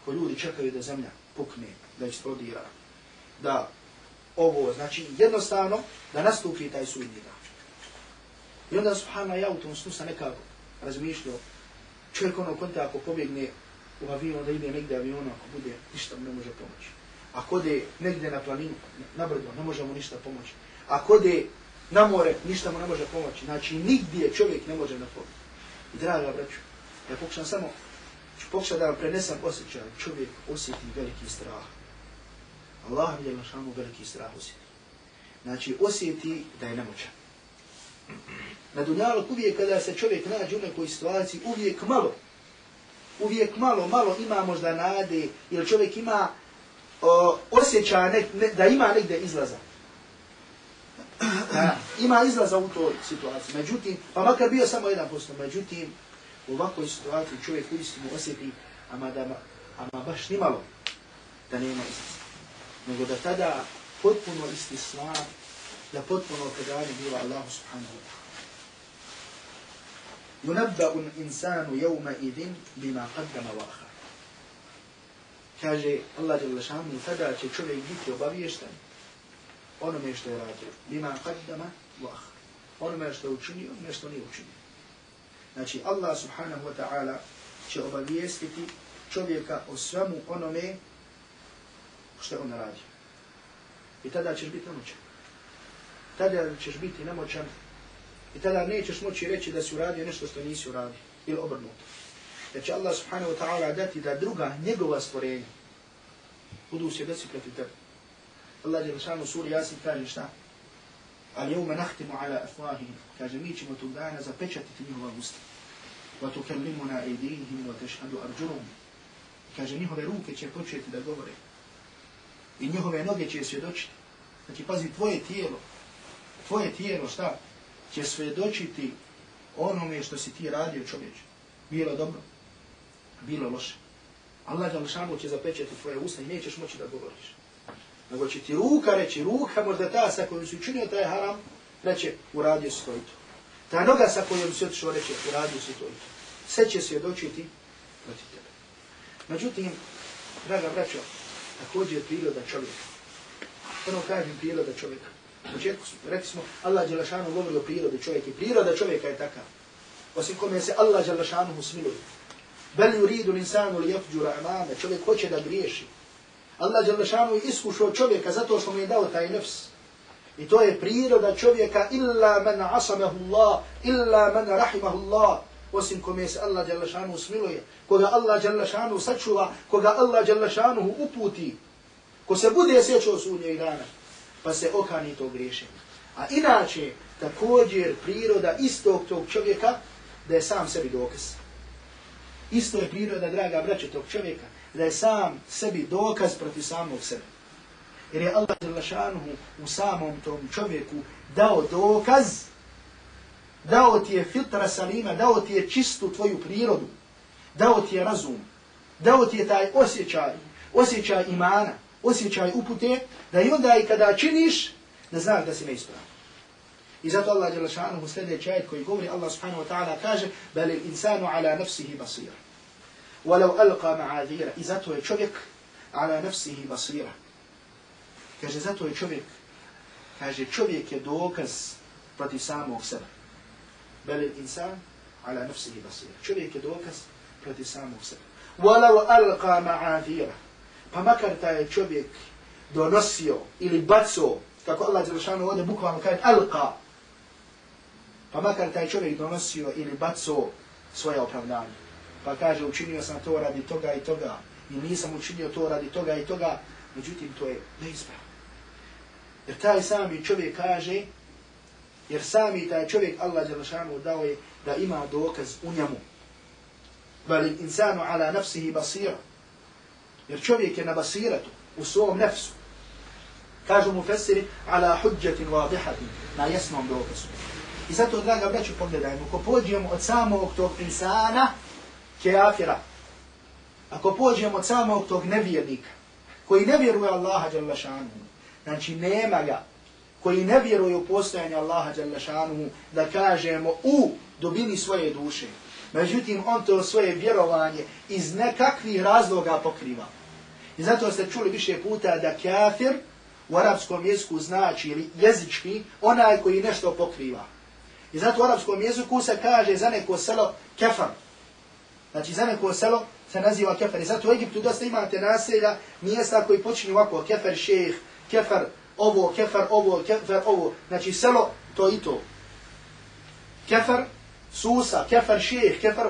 ko ljudi čekaju da zemlja pukne, da eksplodira, da ovo, znači, jednostavno, da nastupi taj sudnji dan. I onda, subhana, ja u tom snu sam nekako razmišljao, čovjek ono konta ako pobjegne u avion, da ide negdje avion, ako bude, ništa mu ne može pomoći. Ako ode negdje na planinu, na brdo, ne može mu ništa pomoći. Ako ode na more, ništa mu ne može pomoći. Znači, nigdje čovjek ne može na pomoći. I draga braću, ja pokušam samo, ću pokušati da vam prenesam osjećaj, čovjek osjeti veliki strah. Allah je na veliki strah osjeti. Znači, osjeti da je nemoćan. Na dunjalu uvijek kada se čovjek nađe u nekoj situaciji, uvijek malo, uvijek malo, malo ima možda nade, jer čovjek ima o, osjećaj nek, ne, da ima negde izlaza. Da ima izlaza u toj situaciji. Međutim, pa makar bio samo jedan posto, međutim, u ovakvoj situaciji čovjek u istinu osjeti, ama, da, ama baš nimalo da nema izlaza. Nego da tada potpuno isti slav da potpuno predanje bilo Allahu subhanahu wa ta'ala. Yunabba'u insanu yawma idin bima qaddama wa akhar. Kaže Allah dželle šanu tada će čovjek biti obaviješten onome što je radio. Bima qaddama wa akhar. Onome što je učinio, nešto nije učinio. Znači Allah subhanahu wa ta'ala će obavijestiti čovjeka o svemu onome što je on radio. I tada ćeš biti nemoćan. Tada ćeš biti nemoćan I tada nećeš moći reći da si uradio nešto što nisi uradio. Ili obrnuto. Da će Allah subhanahu wa ta'ala dati da druga njegova stvorenja budu svjedoci protiv tebe. Allah je lišanu suri Jasin kaže šta? Ali jevme nahtimu ala afuahim. Kaže mi ćemo tog dana zapečatiti njihova usta. Wa tukallimuna ejdihim wa tešhadu arđurum. Kaže njihove ruke će početi da govore. I njihove noge će svjedočiti. Znači pazi tvoje tijelo. Tvoje tijelo šta? Će svedočiti onome što si ti radio čovječe. Bilo dobro, bilo loše. Allah Đalšanu će zapečeti tvoje usta i nećeš moći da govoriš. Nego će ti ruka reći, ruka možda ta sa kojom si učinio taj haram, reće, uradio si to i to. Ta noga sa kojom si otišao reće, uradio si to i to. Sve će svjedočiti protiv tebe. Međutim, draga braćo, također je priroda čovjeka. Ono kažem priroda čovjeka početku rekli smo, Allah Đelešanu govori o prirodi čovjeka i priroda čovjeka je takav. Osim kome se Allah Đelešanu usmiluje. Bel yuridu l'insanu li jafđura amame. Čovjek hoće da griješi. Allah Đelešanu je iskušao čovjeka zato što mu je dao taj nefs. I to je priroda čovjeka illa man asamahu Allah, illa man rahimahu Allah. Osim kome se Allah Đelešanu usmiluje. Koga Allah Đelešanu sačuva, koga Allah Đelešanu uputi. Ko se bude sjećao sudnjeg dana pa se okani to griješenja. A inače, također priroda istog tog čovjeka da je sam sebi dokaz. Isto je priroda, draga braće, tog čovjeka, da je sam sebi dokaz protiv samog sebe. Jer je Allah Đelešanuhu u samom tom čovjeku dao dokaz, dao ti je filtra salima, dao ti je čistu tvoju prirodu, dao ti je razum, dao ti je taj osjećaj, osjećaj imana, osjećaj upute, da i onda i kada činiš, da znaš da si neispravan. I zato Allah je lašanuhu sljedeći ajet koji govori, Allah subhanahu wa ta'ala kaže, bel il insanu ala nafsihi basira. Walau alqa ma'adira. I zato je čovjek ala nafsihi basira. Kaže, zato je čovjek, kaže, čovjek je dokaz proti samog sebe. Bel il insan ala nafsihi basira. Čovjek je dokaz proti samog sebe. Walau alqa ma'adira pa makar taj čovjek donosio ili bacio, kako Allah Đelšanu ovdje bukvalno kaže, alqa, pa makar taj čovjek donosio ili bacio svoje opravdanje, pa kaže učinio sam to radi toga i toga, i nisam učinio to radi toga i toga, međutim to je neispravno. Jer taj sami čovjek kaže, jer sami taj čovjek Allah Đelšanu dao je da ima dokaz u njemu. Bal insanu ala nafsihi basira, Jer čovjek je na basiratu, u svom nefsu. Kažu mu fesiri, ala hudjatin vadihatin, na jasnom dokazu. I zato, draga braću, pogledajmo, ako pođemo od samog tog insana, keafira, ako pođemo od samog tog nevjernika, koji ne vjeruje Allaha jalla šanuhu, znači nema ga, koji ne vjeruje u postojanje Allaha jalla šanuhu, da kažemo u dobini svoje duše. Međutim, on to svoje vjerovanje iz nekakvih razloga pokriva. I zato ste čuli više puta da kafir u arapskom jeziku znači ili jezički onaj koji nešto pokriva. I zato u arapskom jeziku se kaže za neko selo kefar. Znači za neko selo se naziva kefar. I zato u Egiptu dosta imate naselja, mjesta koji počinju ovako, kefar šejh, kefar ovo, kefar ovo, kefar ovo. Znači selo to i to. Kefar, susa, kefar šejh, kefar,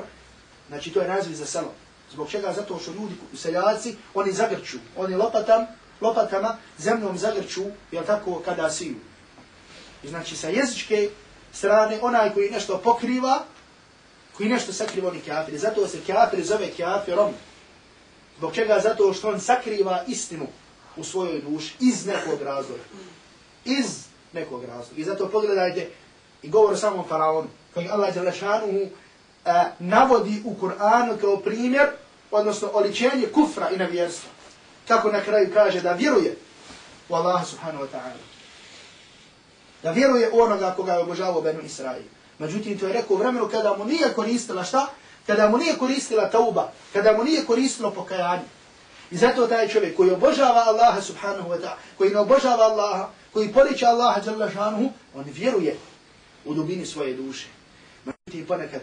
znači to je naziv za selo. Zbog čega? Zato što ljudi, seljaci, oni zagrču. Oni lopatam, lopatama zemljom zagrču, jel tako, kada siju. I znači sa jezičke strane, onaj koji nešto pokriva, koji nešto sakriva, oni kafiri. Zato se kafir zove kafirom. Zbog čega? Zato što on sakriva istinu u svojoj duši iz nekog razloga. Iz nekog razloga. I zato pogledajte i govor samo faraonu, koji Allah je lešanuhu, a, navodi u Kur'anu kao primjer, odnosno oličenje kufra i nevjerstva. Kako na kraju kaže da vjeruje u Allaha subhanahu wa ta'ala. Da vjeruje u onoga koga je obožavao Benu Israil. Međutim, to je rekao u vremenu kada mu nije koristila šta? Kada mu nije koristila tauba, kada mu nije koristilo pokajanje. I zato taj čovjek koji obožava Allaha subhanahu wa ta'ala, koji ne obožava Allaha, koji poliče Allaha jalla šanuhu, on vjeruje u dubini svoje duše. Međutim, ponekad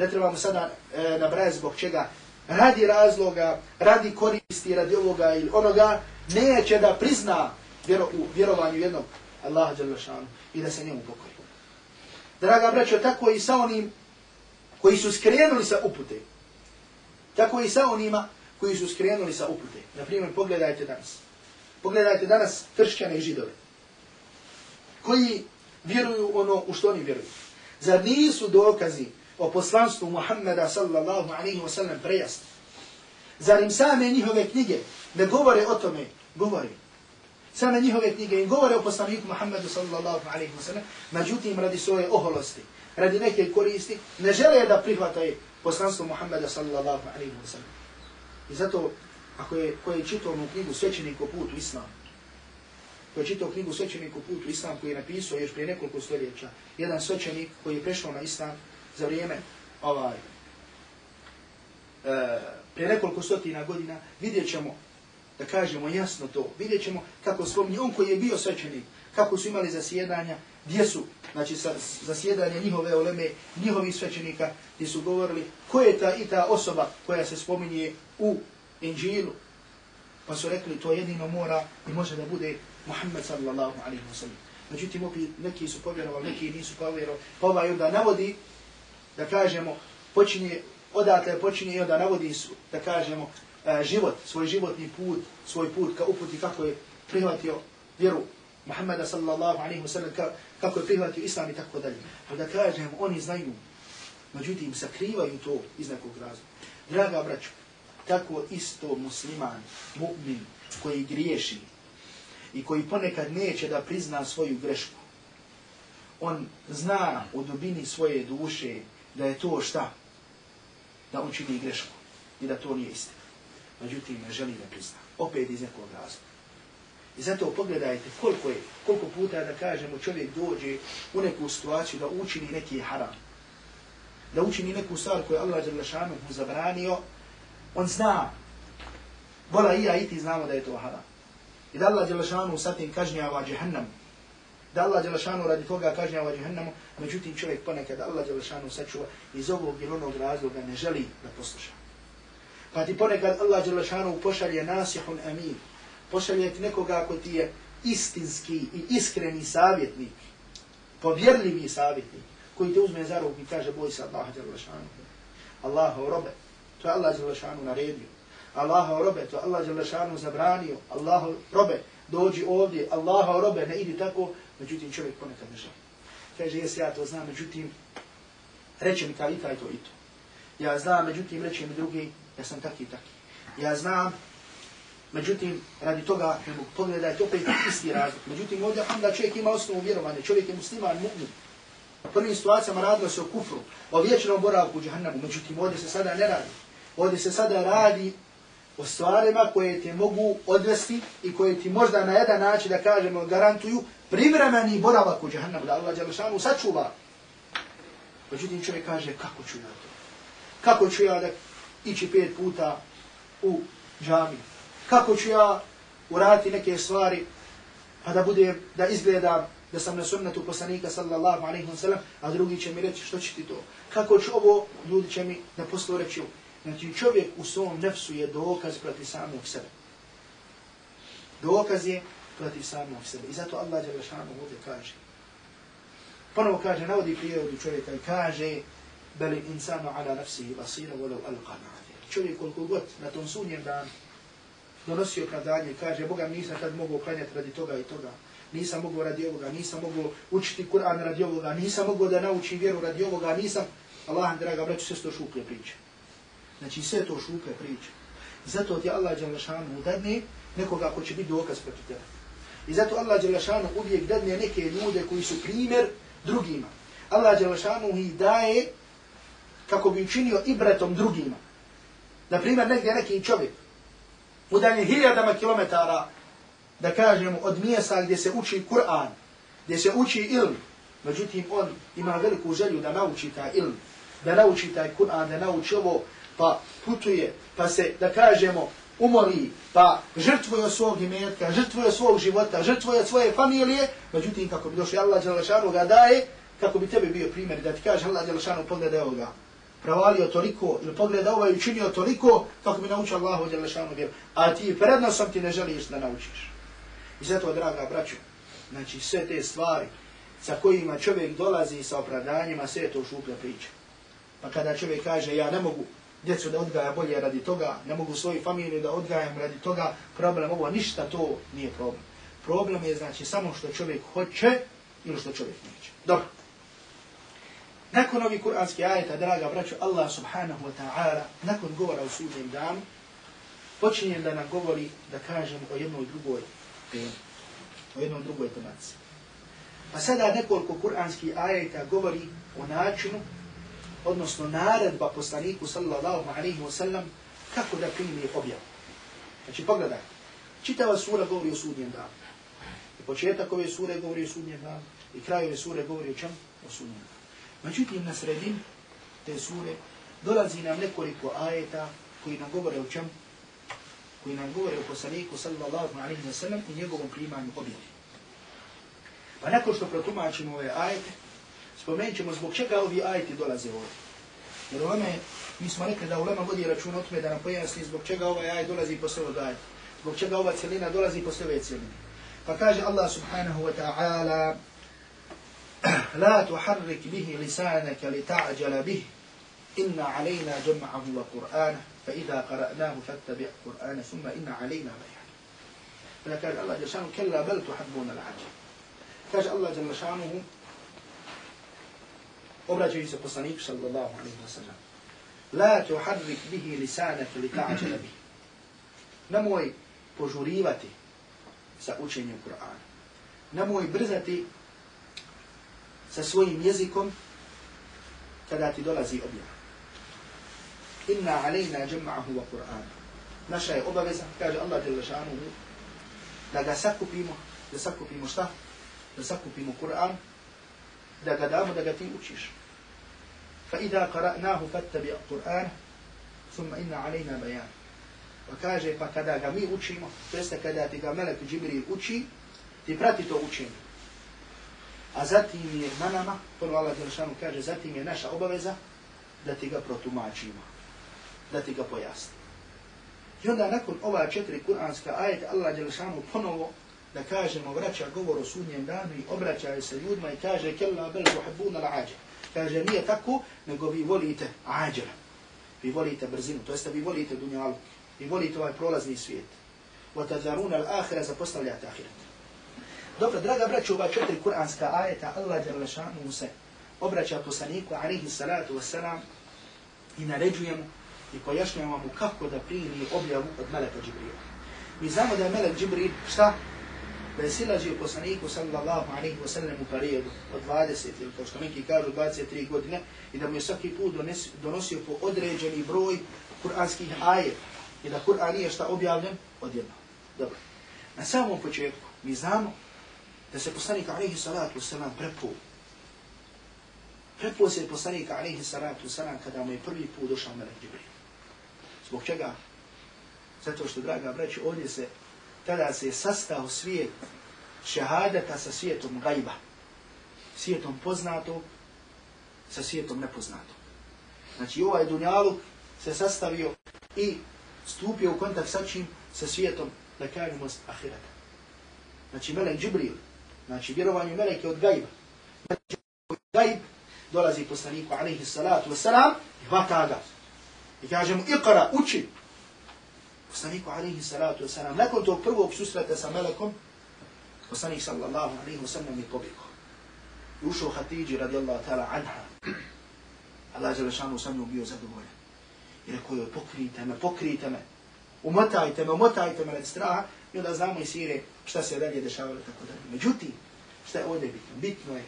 ne trebamo sada e, nabrajati zbog čega radi razloga, radi koristi, radi ovoga ili onoga, neće da prizna vjero, u vjerovanju jednog Allaha jalla i da se njemu pokori. Draga braćo, tako i sa onim koji su skrenuli sa upute. Tako i sa onima koji su skrenuli sa upute. Naprimjer, pogledajte danas. Pogledajte danas kršćane i židove. Koji vjeruju ono u što oni vjeruju. Zar nisu dokazi o poslanstvu Muhammeda sallallahu alaihi wasallam prejasni? Zar im same njihove knjige ne govore o tome? Govore. Same njihove knjige im govore o poslaniku Muhammedu sallallahu alaihi wasallam, međutim radi svoje oholosti, radi neke koristi, ne žele da prihvataju poslanstvo Muhammeda sallallahu alaihi wasallam. I zato, ako je, ko je čitao onu knjigu Svećenik o putu Islama, koji je čitao knjigu Svećenik o putu Islam, koji je napisao još prije nekoliko stoljeća, jedan svećenik koji je prešao na Islam za vrijeme, ovaj, e, pre nekoliko stotina godina, vidjet ćemo, da kažemo jasno to, vidjet ćemo kako spominje, on koji je bio svećenik, kako su imali zasjedanja, gdje su, znači sa, zasjedanje njihove oleme, njihovi svećenika, gdje su govorili ko je ta i ta osoba koja se spominje u Inđilu. Pa su rekli to jedino mora i može da bude Muhammed sallallahu alaihi wa sallam. Međutim, opet neki su povjerovali, neki nisu povjerovali. Pa ovaj onda navodi, da kažemo, počinje, odatle počinje i onda navodi su, da kažemo, e, život, svoj životni put, svoj put ka uputi kako je prihvatio vjeru Muhammeda sallallahu alaihi wa sallam, kako je prihvatio islam i tako dalje. Ali da kažem, oni znaju, međutim, sakrivaju to iz nekog razloga. Draga braću, tako isto musliman, mu'min, koji griješi i koji ponekad neće da prizna svoju grešku, on zna u dubini svoje duše da je to šta? Da on čini grešku i da to nije istina. Međutim, ne želi da prizna. Opet iz nekog razloga. I zato pogledajte koliko je, koliko puta da kažemo čovjek dođe u neku situaciju da učini neki haram. Da učini neku stvar koju Allah Đalešanu mu zabranio, on zna, vola i ja i ti znamo da je to haram. I da Allah Đalešanu sa tim kažnjava džihannam. Da Allah Đalešanu radi toga kažnjava džihannamu, međutim čovjek ponekad Allah Đelešanu sačuva iz ovog ili onog razloga ne želi da posluša. Pa ti ponekad Allah Đelešanu pošalje nasihun amin, pošaljeti nekoga ko ti je istinski i iskreni savjetnik, povjerljivi savjetnik, koji te uzme za ruku i kaže boj se Allaha Đelešanu. Allahu robe, to je Allah Đelešanu naredio. Allahu robe, to je Allah Đelešanu zabranio. Allahu robe, dođi ovdje. Allahu robe, ne idi tako. Međutim, čovjek ponekad ne želi. Kaže, jes ja to znam, međutim, reče mi taj i taj to i to. Ja znam, međutim, reče mi drugi, ja sam taki i taki. Ja znam, Međutim, radi toga, pogledajte, opet isti razlog. Međutim, ovdje onda čovjek ima osnovu vjerovanja, čovjek je musliman, mu'min. U prvim situacijama radilo se o kufru, o vječnom boravku u džahannamu. Međutim, ovdje se sada ne radi. Ovdje se sada radi o stvarima koje te mogu odvesti i koje ti možda na jedan način, da kažemo, garantuju privremeni boravak u džahannamu, da Allah Đalešanu sačuva. Međutim, čovjek kaže, kako ću ja to? Kako ću ja da ići pet puta u džami? kako ću ja uraditi neke stvari, pa da bude, da izgleda da sam na sunnetu poslanika sallallahu alaihi wa sallam, a drugi će mi reći što će ti to. Kako ću ovo, ljudi će mi na poslu reći. Znači čovjek u svom nefsu je dokaz protiv samog sebe. Dokaz je protiv samog sebe. I zato Allah je ovdje kaže. Ponovo kaže, navodi prijevodu čovjeka i kaže, beli insanu ala nafsihi basira, volau alqana. Čovjek koliko god na tom sunjem danu donosio opravdanje, kaže, Boga nisam tad mogao klanjati radi toga i toga, nisam mogao radi ovoga, nisam mogao učiti Kur'an radi ovoga, nisam mogao da naučim vjeru radi ovoga, nisam, Allah, draga braću, sve to šuplje priče. Znači, sve to šuplje priče. Zato ti Allah Đalešanu dadne nekoga ko će biti dokaz protiv tebe. I zato Allah Đalešanu uvijek dadne neke ljude koji su primjer drugima. Allah Đalešanu ih daje kako bi učinio ibretom drugima. Naprimjer, negdje neki čovjek udaljen hiljadama kilometara, da kažemo, od mjesta gdje se uči Kur'an, gdje se uči ilm, međutim on ima veliku želju da nauči taj ilm, da nauči taj Kur'an, da nauči ovo, pa putuje, pa se, da kažemo, umori, pa žrtvuje svog imetka, žrtvuje svog života, žrtvuje svoje familije, međutim, kako bi došli Allah Đelešanu ga daje, kako bi tebi bio primjer, da ti kaže Allah Đelešanu pogledaj ovoga, pravalio toliko, ili pogleda ovaj učinio toliko, kako bi naučio Allahu Đelešanu vjeru. A ti prednosom ti ne želiš da naučiš. I zato, draga braću, znači sve te stvari sa kojima čovjek dolazi sa opravdanjima, sve je to šuplja priča. Pa kada čovjek kaže, ja ne mogu djecu da odgaja bolje radi toga, ne mogu svoju familiju da odgajam radi toga, problem ovo, ništa to nije problem. Problem je znači samo što čovjek hoće ili što čovjek neće. Dobro. Nakon ovih kuranskih ajeta, draga braću, Allah subhanahu wa ta'ala, nakon govora u sudnjem danu, počinje da nam govori, da kažem o jednoj drugoj temi, o jednoj drugoj tematici. A sada nekoliko kuranskih ajeta govori o načinu odnosno naredba poslaniku sallallahu alaihi wa sallam, kako da primi objavu. Znači, pogledaj, čitava sura govori o sudnjem danu. I početak ove sure govori o sudnjem danu. I kraj ove sure govori o čem? O sudnjem danu. Međutim, na sredin te sure dolazi nam nekoliko ajeta koji nam govore o čem? Koji nam govore o poslaniku sallallahu alaihi wa sallam i njegovom primanju objave. Pa nakon što protumačimo ove ajete, spomenut ćemo zbog čega ovi ajti dolaze ovdje. Jer uleme, mi smo rekli da ulema vodi račun o tome da nam pojasni zbog čega ovaj aj dolazi posle ovog ajta. Zbog čega ova cijelina dolazi posle ove cijeline. Pa kaže Allah subhanahu wa ta'ala La tuharrik bihi lisanaka li ta'đala bih inna alejna jama'ahu wa Qur'ana fa idha qara'nahu fattabi' Qur'ana thumma inna alejna bayan. Pa kaže Allah ješanu kella bel tuhabbuna l'ajab. Kaže Obraćaju se poslaniku sallallahu alaihi wa sallam. La tuharrik bihi lisanaka li ta'đala bihi. Nemoj požurivati sa učenjem Kur'ana. Nemoj brzati sa svojim jezikom kada ti dolazi objava. Inna alejna jama'ahu wa Kur'an. Naša je obaveza, kaže Allah jalla šanuhu, da ga sakupimo, da sakupimo šta? Da sakupimo Kur'an, da ga damo, da ga ti učiš. فإذا قرأناه فاتبع القرآن ثم إن علينا بيان وكاجه فكذا غمي učimo to jeste kada ti ga melek Džibril uči ti prati to učenje a zatim je na nama prvo Allah Đelšanu kaže zatim je naša obaveza da ti ga protumačimo da ti ga pojasni i onda nakon ova četiri kuranska ajeta Allah Đelšanu ponovo da kažemo vraća govor o sudnjem danu i obraćaju se ljudima i kaže kella bel tuhibbuna al-ajab kaže nije tako, nego vi volite ađera. Vi volite brzinu, to jeste vi volite dunjalu. Vi volite ovaj prolazni svijet. وَتَذَرُونَ الْآخِرَ zapostavljate ahiret. Dobro, draga braću, ova četiri kuranska ajeta, Allah Đerlešanu se obraća poslaniku, alihi salatu wasalam, i naređuje mu i pojašnjava mu kako da primi objavu od Meleka Džibrila. Mi znamo da je Melek Džibril, šta? Da je silazio poslaniku sallallahu alaihi wa sallam u periodu od 20 ili kao što neki kažu 23 godine i da mu je svaki put donosio po određeni broj kuranskih ajet i da Kur'an nije šta objavljen odjedno. Dobro. Na samom početku mi znamo da se poslanik alaihi salatu wa sallam prepuo. Prepuo se poslanik alaihi salatu wa sallam kada mu je prvi put došao Melek Džibril. Zbog čega? Zato što, draga braći, ovdje se tada se je sastao svijet šehadeta sa svijetom gajba. Svijetom poznato sa svijetom nepoznato. Znači ovaj dunjaluk se sastavio i stupio u kontakt sa čim? Sa svijetom, da kažemo, ahireta. Znači Melek Džibril, znači vjerovanje Meleke od gajba. Znači gajb dolazi poslaniku alaihi salatu wasalam i hvata ga. I kaže mu, uči, poslaniku alaihi salatu wasalam, nakon tog prvog susreta sa Melekom, poslanik sallallahu alaihi wasalam je pobjegao. I ušao Hatidži radijallahu ta'ala anha. Allah je lešanu sa njom bio zadovoljen. I rekao joj, pokrijte me, pokrijte me, umotajte me, umotajte me od straha. I onda znamo i sire šta se dalje dešavalo tako dalje. Međutim, šta je ovdje bitno? Bitno je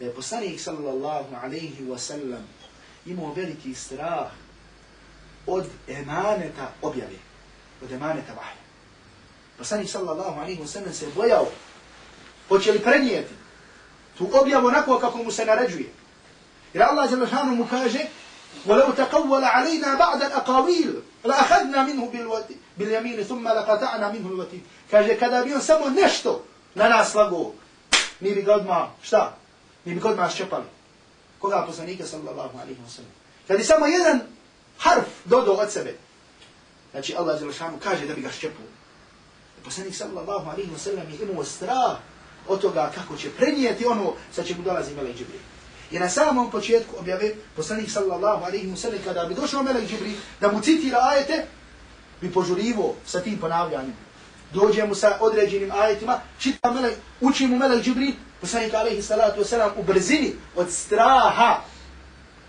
da je poslanik sallallahu alaihi wasallam imao veliki strah od emaneta objave od emaneta vahja. Poslanik sallallahu alaihi wa sallam se bojao, hoće li prenijeti, tu objavu onako kako mu se naređuje. Jer Allah Đelešanu mu kaže وَلَوْ تَقَوَّلَ عَلَيْنَا بَعْدَ الْأَقَوِيلِ لَأَخَذْنَا مِنْهُ بِالْيَمِينِ ثُمَّ لَقَتَعْنَا مِنْهُ الْوَتِينِ Kaže, kada bi on samo nešto na nas slago, mi bi ga odmah, šta? Mi bi ga odmah ščepali. Koga poslanika sallallahu alaihi wa sallam. Kad bi samo jedan harf dodao od sebe, znači Allah Đelešanu kaže da bi ga ščepao. Poslanik sallallahu alaihi wa sallam je imao strah od toga kako će prenijeti ono sa čemu dolazi Melek Džibril. I na samom početku objave poslanik sallallahu alaihi wa sallam kada bi došao Melek Džibril da mu citira ajete, bi požurivo sa tim ponavljanjem. Dođe mu sa određenim ajetima, čita Melek, uči mu Melek Džibril, poslanik alaihi salatu wa sallam u brzini od straha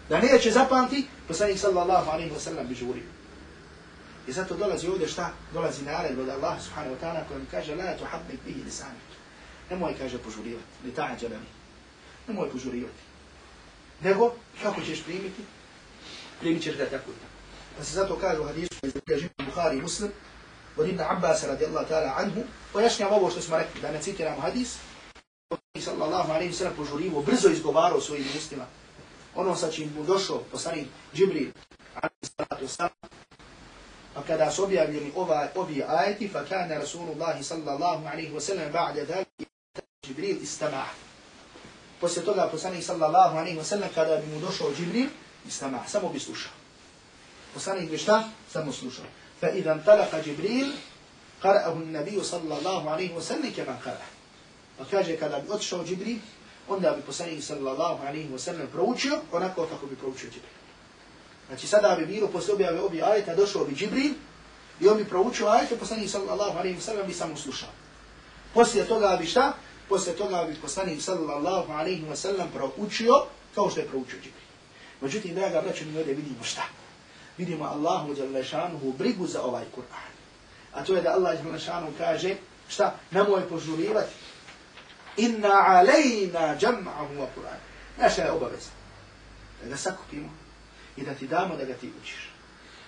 da neće zapamti, poslanik sallallahu alaihi wa sallam bi žurio. I zato dolazi ovdje šta? Dolazi naredba od Allah subhanahu wa ta'ala kojem kaže la tuhabbik bihi lisanik. Nemoj, kaže, požurivati. Li ta'ađa mi. Nemoj požurivati. Nego, kako ćeš primiti? Primit ćeš ga tako i tako. Pa se zato kaže u hadisu iz Bukhari Muslim, od Ibn Abbas radijallahu ta'ala anhu, pojašnjam ovo što smo rekli, da ne citiramo hadis, sallallahu alaihi sallam požurivo, brzo izgovarao svojim ustima. Ono sa čim mu došao, poslanik Džibril, alaihi sallatu sallam, Pa kada su objavljeni ova, ovi ajeti, fa kana Rasulullahi sallallahu alaihi wa sallam ba'da dhalika Jibril istama. Poslije toga poslanik sallallahu alaihi wa sallam kada bi mu došao Jibril, istama, samo bi slušao. Poslanik bi šta? Samo slušao. Fa idan talaka Jibril, qara'ahu nabiju sallallahu alaihi wa sallam kema qara. Pa kaže kada bi otišao Jibril, onda bi poslanik sallallahu alaihi wa sallam proučio onako kako bi proučio Jibril. Znači sada bi bilo posle objave obi ajeta, došao bi Džibril i on bi proučio ajete, poslanik sallallahu alaihi wa sallam bi samo slušao. Poslije toga bi šta? Poslije toga bi poslanik sallallahu alaihi wa sallam proučio kao što je proučio Džibril. Međutim, draga braća, mi ovdje vidimo šta? Vidimo Allahu Đalešanuhu brigu za ovaj Kur'an. A to je da Allah Đalešanuhu kaže šta? Nemoj požurivati. Inna alejna jam'ahu wa Kur'an. Naša je obaveza. Da ga sakupimo, i da ti damo da ga ti učiš.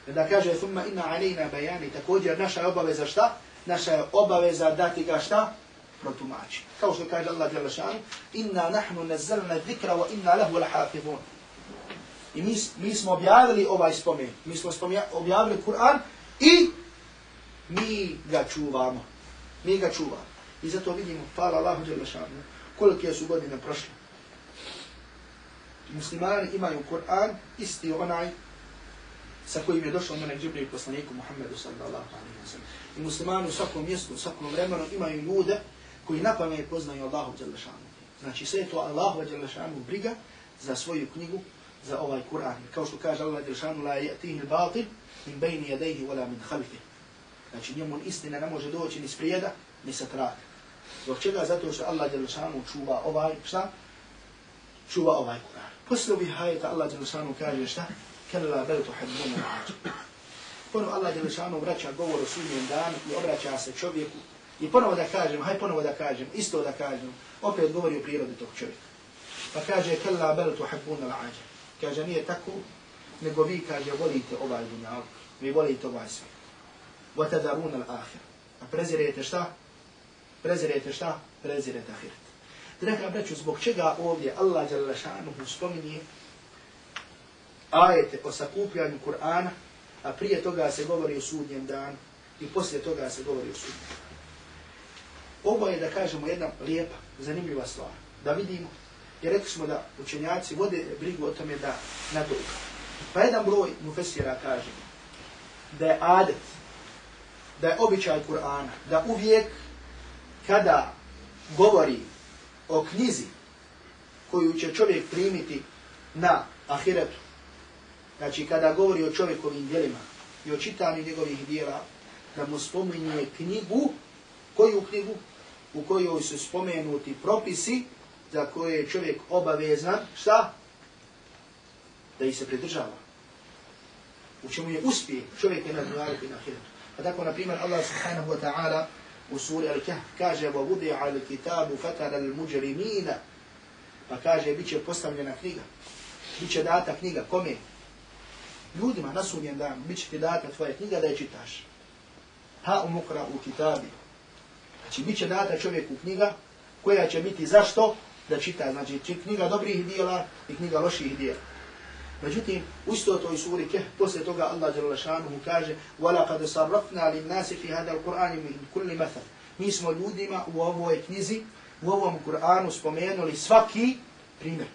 Da kaže, thumma inna alejna bajani, također naša je obaveza šta? Naša je obaveza dati ga šta? Protumači. Kao što kaže Allah jala šan, inna nahnu nazzalna dhikra wa inna lahu lahafidhun. I mi, mi smo objavili ovaj spomen, mi smo objavili Kur'an i mi ga čuvamo. Mi ga čuvamo. I zato vidimo, hvala Allahu jala šan, kolike su godine prošle muslimani imaju Kur'an isti onaj sa kojim je došao Melek Džibril poslaniku Muhammedu sallallahu alaihi wa sallam. I muslimani u svakom mjestu, u svakom vremenu imaju ljude koji na pamet poznaju Allahu Đalešanu. Znači sve to Allahu Đalešanu briga za svoju knjigu, za ovaj Kur'an. Kao što kaže Allah Đalešanu, la ja'tihi batil min bejni jadejhi wala min khalfi. Znači njemu istina ne može doći ni sprijeda, ni sa traga. Zbog čega? Zato što Allah Đalešanu čuva ovaj, šta? Čuva ovaj Kur'an. Posle ovih hajeta Allah Đelešanu kaže šta? Kalla bel tuhadduna ađu. Ponovo Allah Đelešanu vraća govor o sudnjem danu i obraća se čovjeku. I ponovo da kažem, haj ponovo da kažem, isto da kažem, opet govori o prirodi tog čovjeka. Pa kaže, kalla bel tuhadduna ađu. Kaže, nije tako, nego vi, kaže, volite ovaj dunjal, vi volite ovaj svijet. Wa tadaruna. A prezirete šta? Prezirete šta? Prezirete ahiret. Draga braću, zbog čega ovdje Allah Đalešanuhu spominje ajete o sakupljanju Kur'ana, a prije toga se govori o sudnjem danu i poslije toga se govori o sudnjem danu. Ovo je, da kažemo, jedna lijepa, zanimljiva stvar. Da vidimo, jer rekli smo da učenjaci vode brigu o tome da na. Pa jedan broj mufesira kaže da je adet, da je običaj Kur'ana, da uvijek kada govori o knjizi koju će čovjek primiti na ahiretu, znači kada govori o čovjekovim djelima i o čitanju njegovih djela, da mu spominje knjigu, koju knjigu? U kojoj su spomenuti propisi za koje je čovjek obavezan, šta? Da ih se pridržava. U čemu je uspije čovjek na dunjalu i na ahiretu. Pa tako, na primjer, Allah subhanahu wa ta'ala u suri Al-Kahf kaže وَوُدِعَ الْكِتَابُ فَتَرَ الْمُجْرِمِينَ Pa kaže, bit će postavljena knjiga. Biće data knjiga. Kome? Ljudima na sudnjem danu. Bit će ti data tvoja knjiga da je čitaš. Ha umukra u kitabi. Znači, bit će data čovjeku knjiga koja će biti zašto? da čita, znači knjiga dobrih dijela i knjiga loših dijela. Međutim, u isto toj suri Keh, poslije toga Allah dželle šanuhu kaže: وَلَقَدْ صَرَّفْنَا لِلنَّاسِ lin-nasi fi hada al-Qur'ani min kulli mathal." Mi smo ljudima u ovoj knjizi, u ovom Kur'anu spomenuli svaki primjer.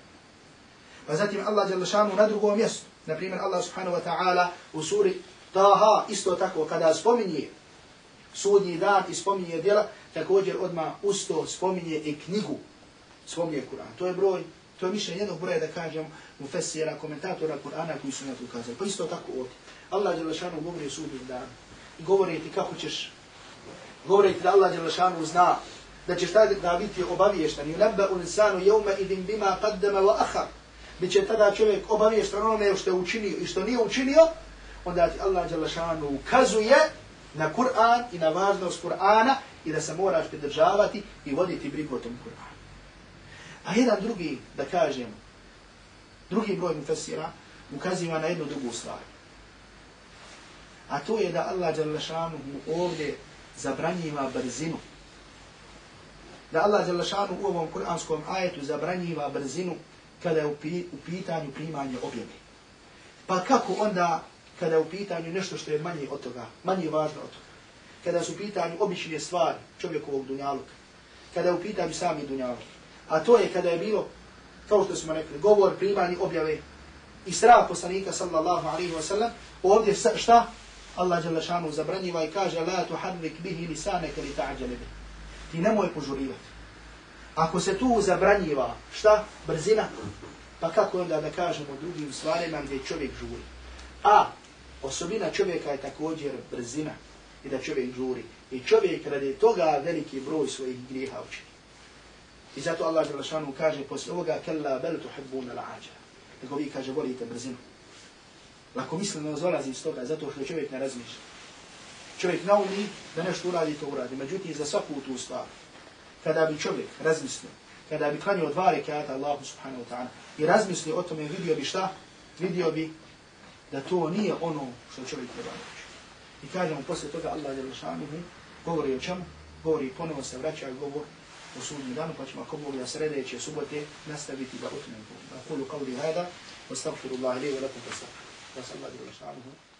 Pa zatim Allah dželle šanuhu na drugom mjestu, na primjer Allah subhanahu wa ta'ala u suri Taha isto tako kada spominje sudnji dan i spominje djela, također odmah usto spominje i knjigu, spominje Kur'an. To je broj To je mišljenje jednog broja da kažem u komentatora Kur'ana koji su na to ukazali. Pa isto tako ovdje. Allah Đelešanu govori o sudnjem danu. I govori ti kako ćeš, govori ti da Allah Đelešanu zna da ćeš tada da biti obaviještan. I neba u insanu jevme idin bima qaddama wa ahar. Biće tada čovjek obaviještan onome što je učinio i što nije učinio, onda ti Allah Đelešanu ukazuje na Kur'an i na važnost Kur'ana i da se moraš pridržavati i voditi brigu o tom Kur'anu. A jedan drugi, da kažem, drugi broj mufesira ukaziva na jednu drugu stvar. A to je da Allah Đalešanuhu ovdje zabranjiva brzinu. Da Allah Đalešanuhu u ovom kuranskom ajetu zabranjiva brzinu kada je u pitanju primanje objave. Pa kako onda kada je u pitanju nešto što je manje od toga, manje važno od toga? Kada su u pitanju obične stvari čovjekovog dunjaluka, kada je u pitanju sami dunjaluk, A to je kada je bilo, kao što smo rekli, govor, primanje, objave i strah poslanika sallallahu alaihi wa sallam, ovdje šta? Allah jalla šanu zabranjiva i kaže La tuharrik bihi lisaneke li ta'đale. Ti nemoj požurivati. Ako se tu zabranjiva, šta? Brzina. Pa kako onda da kažemo drugim stvarima gdje čovjek žuri? A osobina čovjeka je također brzina i da čovjek žuri. I čovjek radi toga veliki broj svojih grijeha učini. I zato Allah Đelešanu kaže poslije ovoga kella bel tuhibbuna la'ađa. Nego vi kaže volite brzinu. Lako misleno zolazi iz toga zato što čovjek ne razmišlja. Čovjek naumi da nešto uradi, to uradi. Međutim, za svaku tu stvar, kada bi čovjek razmislio, kada bi klanio dva rekata Allahu subhanahu wa ta'ala i razmislio o tome, vidio bi šta? Vidio bi da to nije ono što čovjek treba reći. I kažemo poslije toga Allah Đelešanu govori o čemu? Govori ponovo se vraća govor u sudnji danu, pa ćemo ako Bog da sredeće subote nastaviti da utmemo. Da kulu kavli hada, wa stavfiru Allah ili wa lakum da sa. Da sa Allah ili wa šanuhu nagradu.